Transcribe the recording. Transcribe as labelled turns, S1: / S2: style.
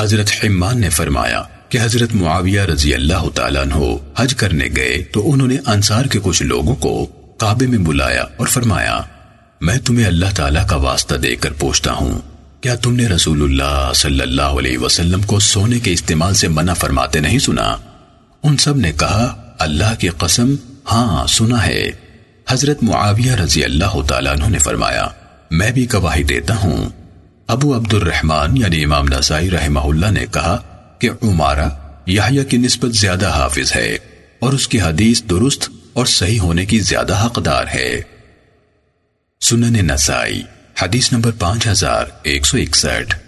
S1: حضرت حمان نے فرمایا کہ حضرت معاویہ رضی اللہ تعالیٰ عنہ حج کرنے گئے تو انہوں نے انصار کے کچھ لوگوں کو کعبے میں بلایا اور فرمایا، میں تمہیں اللہ تعالیٰ کا واسطہ دے کر پوچھتا ہوں، کیا تم نے رسول اللہ صلی اللہ علیہ وسلم کو سونے کے استعمال سے منع فرماتے نہیں سنا؟ ان سب نے کہا، اللہ کی قسم ہاں سنا ہے۔ حضرت معاویہ رضی اللہ تعالیٰ عنہ نے فرمایا، میں بھی گواہی دیتا ہوں ابو عبد الرحمن یعنی امام نسائی رحمہ اللہ نے کہا کہ عمارہ یحییٰ کی نسبت زیادہ حافظ ہے اور اس کی حدیث درست اور صحیح ہونے کی زیادہ حقدار ہے۔ سنن نسائی، حدیث نمبر پانچ ہزار ایک سو اکسٹھ۔